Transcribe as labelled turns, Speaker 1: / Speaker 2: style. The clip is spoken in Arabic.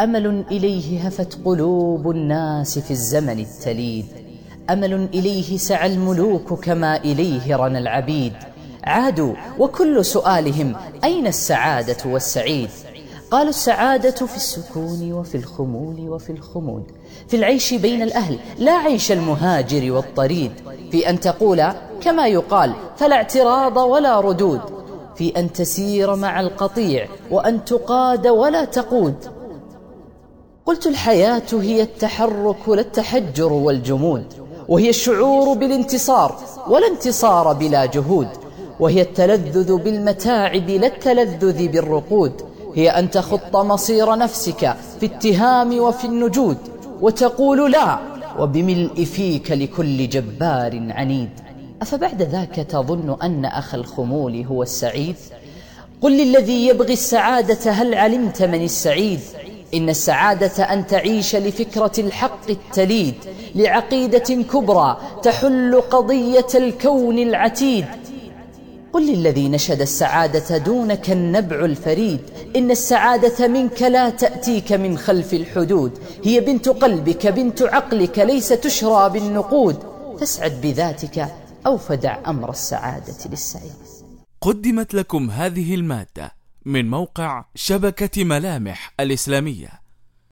Speaker 1: أمل إليه هفت قلوب الناس في الزمن التليد. أمل إليه سعى الملوك كما إليه رنى العبيد. عادوا وكل سؤالهم أين السعادة والسعيد؟ قالوا السعادة في السكون وفي الخمول وفي الخمود. في العيش بين الأهل لا عيش المهاجر والطريد. في أن تقول كما يقال فلا اعتراض ولا ردود. في أن تسير مع القطيع وأن تقاد ولا تقود. قلت الحياة هي التحرك لا التحجر والجمود وهي الشعور بالانتصار ولا انتصار بلا جهود وهي التلذذ بالمتاعب لا التلذذ بالرقود هي أن تخط مصير نفسك في اتهام وفي النجود وتقول لا وبملء فيك لكل جبار عنيد. أفبعد ذاك تظن أن أخ الخمول هو السعيد؟ قل للذي يبغي السعادة هل علمت من السعيد؟ إن السعادة أن تعيش لفكرة الحق التليد لعقيدة كبرى تحل قضية الكون العتيد. قل للذي نشد السعادة دونك النبع الفريد. إن السعادة منك لا تأتيك من خلف الحدود. هي بنت قلبك بنت عقلك ليس تشرى بالنقود. فاسعد بذاتك أو فدع أمر السعادة للسعيد.
Speaker 2: قدمت لكم هذه المادة من موقع شبكة ملامح الإسلامية.